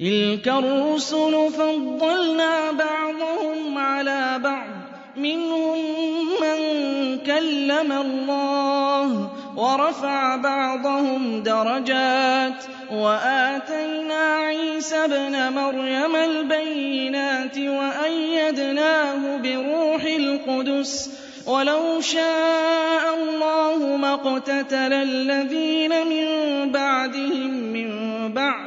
تلك الرسل فضلنا بعضهم على بعض. منهم من كلم الله ورفع بعضهم درجات. وآتينا عيسى ابْنَ مريم البينات وأيدناه بروح القدس. ولو شاء الله ما اقتتل الذين من بعدهم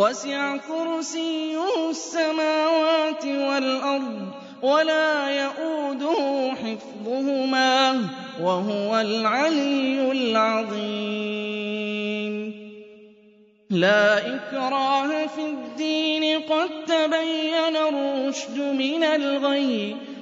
وسع كرسيه السماوات والأرض ولا يؤده حفظهما وهو العلي العظيم. لا إكراه في الدين قد تبين الرشد من الغيب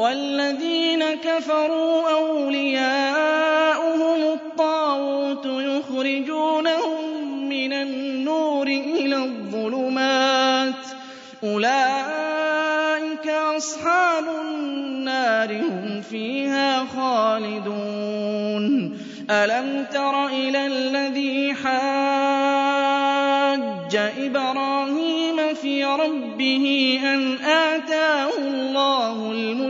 والذين كفروا أولياؤهم الطاوت يخرجونهم من النور إلى الظلمات أولئك أصحاب النار هم فيها خالدون ألم تر إلى الذي حاج إبراهيم في ربه أن آتاه الله الملك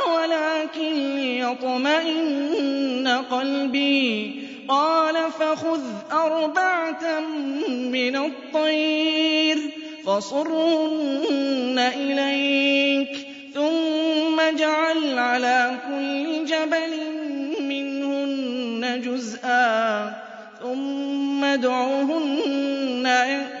ليطمئن قلبي. قال فخذ أربعة من الطير فصرهن إليك. ثم اجعل على كل جبل منهن جزءا. ثم ادعوهن يأتين